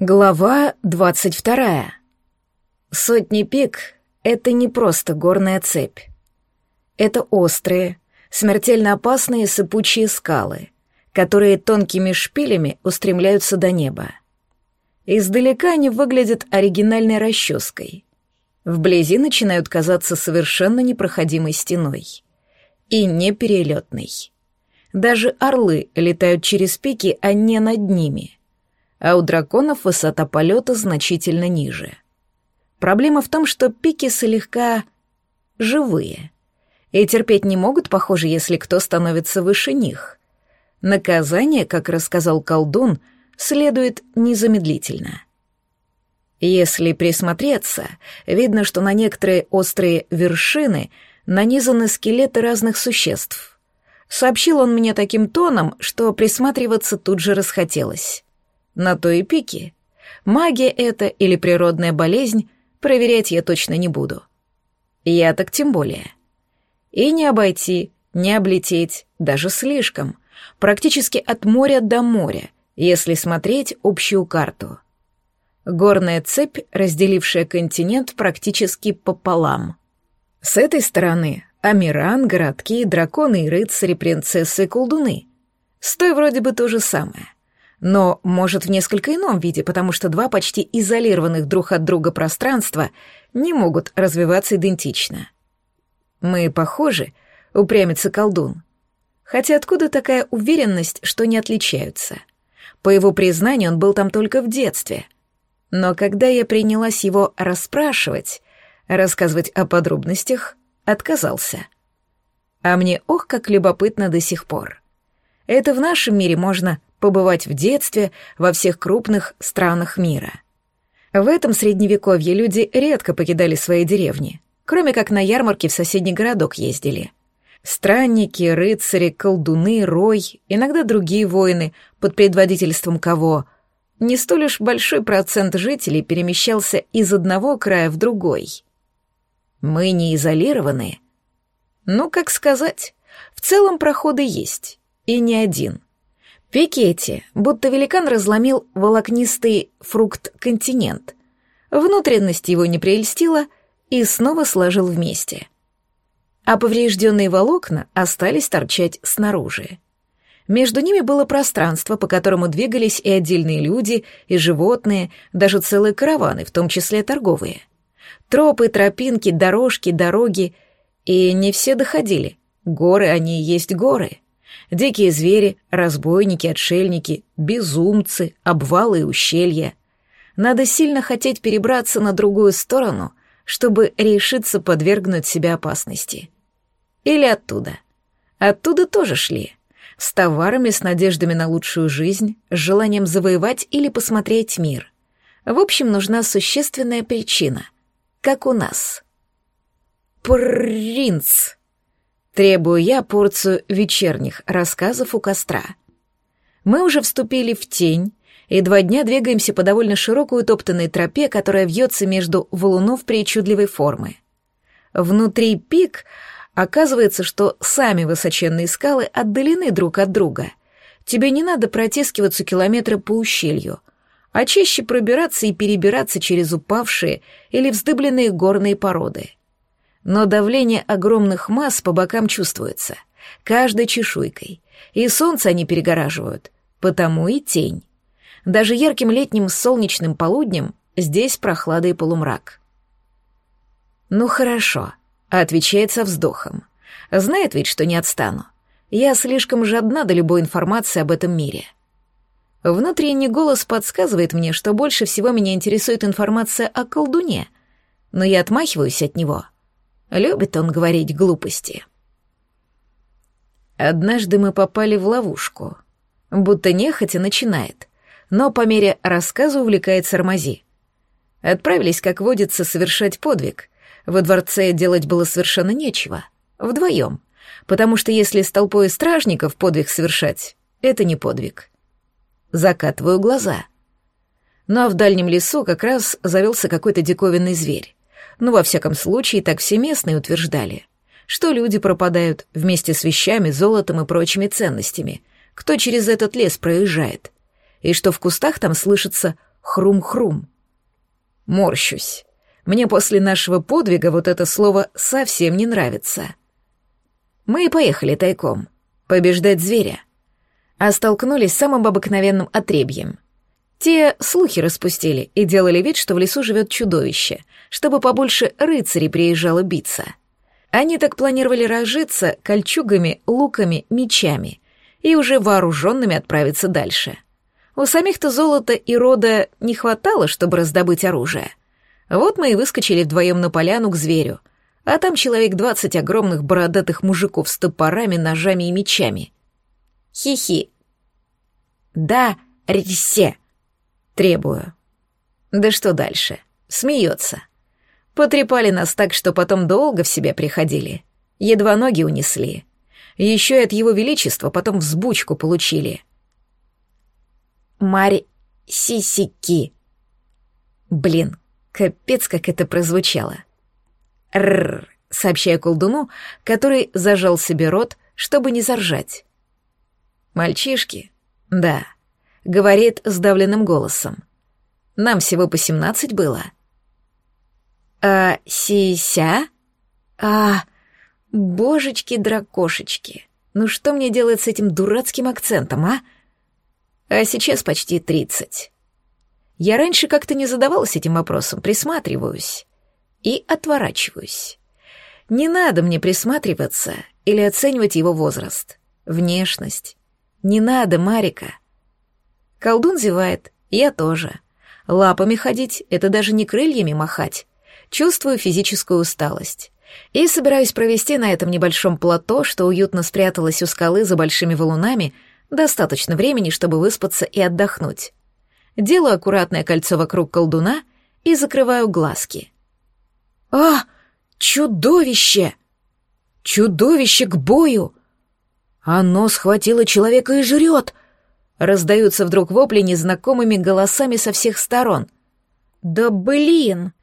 Глава двадцать вторая. Сотни пик — это не просто горная цепь. Это острые, смертельно опасные сыпучие скалы, которые тонкими шпилями устремляются до неба. Издалека они выглядят оригинальной расческой. Вблизи начинают казаться совершенно непроходимой стеной. И неперелетной. Даже орлы летают через пики, а не над ними — а у драконов высота полета значительно ниже. Проблема в том, что пики слегка живые и терпеть не могут, похоже, если кто становится выше них. Наказание, как рассказал колдун, следует незамедлительно. Если присмотреться, видно, что на некоторые острые вершины нанизаны скелеты разных существ. Сообщил он мне таким тоном, что присматриваться тут же расхотелось. На то и пике. Магия это или природная болезнь, проверять я точно не буду. Я так тем более. И не обойти, не облететь, даже слишком. Практически от моря до моря, если смотреть общую карту. Горная цепь, разделившая континент практически пополам. С этой стороны Амиран, городки, драконы и рыцари, принцессы и колдуны. С той вроде бы то же самое — но может в несколько ином виде, потому что два почти изолированных друг от друга пространства не могут развиваться идентично. Мы похожи, упрямится колдун. Хотя откуда такая уверенность, что не отличаются? По его признанию, он был там только в детстве. Но когда я принялась его расспрашивать, рассказывать о подробностях, отказался. А мне ох, как любопытно до сих пор. Это в нашем мире можно побывать в детстве во всех крупных странах мира. В этом средневековье люди редко покидали свои деревни, кроме как на ярмарке в соседний городок ездили. Странники, рыцари, колдуны, рой, иногда другие воины, под предводительством кого не столь уж большой процент жителей перемещался из одного края в другой. Мы не изолированы. Ну, как сказать, в целом проходы есть, и не один — Пикетти, будто великан разломил волокнистый фрукт-континент. Внутренность его не прельстила и снова сложил вместе. А поврежденные волокна остались торчать снаружи. Между ними было пространство, по которому двигались и отдельные люди, и животные, даже целые караваны, в том числе торговые. Тропы, тропинки, дорожки, дороги. И не все доходили. Горы, они и есть горы. Дикие звери, разбойники, отшельники, безумцы, обвалы и ущелья. Надо сильно хотеть перебраться на другую сторону, чтобы решиться подвергнуть себя опасности. Или оттуда. Оттуда тоже шли. С товарами, с надеждами на лучшую жизнь, с желанием завоевать или посмотреть мир. В общем, нужна существенная причина. Как у нас. Принц. Требую я порцию вечерних рассказов у костра. Мы уже вступили в тень, и два дня двигаемся по довольно широкой утоптанной тропе, которая вьется между валунов причудливой формы. Внутри пик оказывается, что сами высоченные скалы отдалены друг от друга. Тебе не надо протискиваться километры по ущелью, а чаще пробираться и перебираться через упавшие или вздыбленные горные породы — но давление огромных масс по бокам чувствуется, каждой чешуйкой, и солнце они перегораживают, потому и тень. Даже ярким летним солнечным полуднем здесь прохлада и полумрак. «Ну хорошо», — отвечает со вздохом. «Знает ведь, что не отстану. Я слишком жадна до любой информации об этом мире». Внутренний голос подсказывает мне, что больше всего меня интересует информация о колдуне, но я отмахиваюсь от него — Любит он говорить глупости. Однажды мы попали в ловушку. Будто нехотя начинает, но по мере рассказа увлекает Сармази. Отправились, как водится, совершать подвиг. Во дворце делать было совершенно нечего. Вдвоем. Потому что если с толпой стражников подвиг совершать, это не подвиг. Закатываю глаза. Ну а в дальнем лесу как раз завелся какой-то диковинный зверь. Ну, во всяком случае, так все местные утверждали. Что люди пропадают вместе с вещами, золотом и прочими ценностями, кто через этот лес проезжает. И что в кустах там слышится хрум-хрум. Морщусь. Мне после нашего подвига вот это слово совсем не нравится. Мы и поехали тайком. Побеждать зверя. А столкнулись с самым обыкновенным отребьем. Те слухи распустили и делали вид, что в лесу живет чудовище, чтобы побольше рыцарей приезжало биться. Они так планировали разжиться кольчугами, луками, мечами и уже вооруженными отправиться дальше. У самих-то золота и рода не хватало, чтобы раздобыть оружие. Вот мы и выскочили вдвоем на поляну к зверю, а там человек двадцать огромных бородатых мужиков с топорами, ножами и мечами. Хи-хи. Да, ресе. Требую. Да что дальше? Смеется. Потрепали нас так, что потом долго в себя приходили. Едва ноги унесли. Еще и от его величества потом взбучку получили. Мари сисики. Блин, капец, как это прозвучало. Рррр, сообщая колдуну, который зажал себе рот, чтобы не заржать. «Мальчишки?» «Да», — говорит сдавленным голосом. «Нам всего по семнадцать было». «А сися? А, божечки-дракошечки, ну что мне делать с этим дурацким акцентом, а? А сейчас почти тридцать. Я раньше как-то не задавалась этим вопросом, присматриваюсь и отворачиваюсь. Не надо мне присматриваться или оценивать его возраст, внешность. Не надо, Марика. Колдун зевает, я тоже. Лапами ходить — это даже не крыльями махать, чувствую физическую усталость. И собираюсь провести на этом небольшом плато, что уютно спряталось у скалы за большими валунами, достаточно времени, чтобы выспаться и отдохнуть. Делаю аккуратное кольцо вокруг колдуна и закрываю глазки. «А! Чудовище! Чудовище к бою! Оно схватило человека и жрет!» Раздаются вдруг вопли незнакомыми голосами со всех сторон. «Да блин!»